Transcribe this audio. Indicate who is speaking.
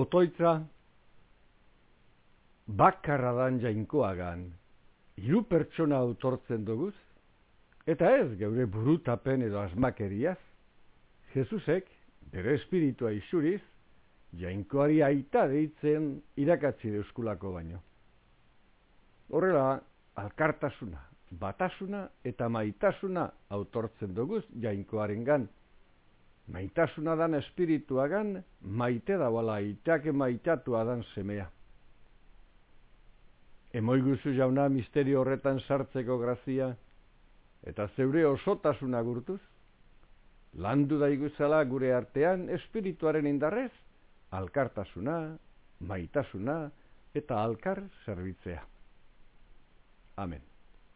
Speaker 1: otoitza bakarra dan jainkoagan, hiru pertsona autortzen duguz, eta ez geure burutapen edo asmakeriaz, Jesusek, bere espiritua isuriz, jainkoari aita deitzen irakatzi deuskulako baino. Horrela, alkartasuna, batasuna eta maitasuna autortzen duguz jainkoaren gan. Maitasuna dan espirituagan, maite da bala itake maitatua dan semea. Emoi guzu jauna misterio horretan sartzeko grazia, eta zeure osotasuna gurtuz, landu daiguzala gure artean espirituaren indarrez, alkartasuna, maitasuna eta alkar zerbitzea. Amen.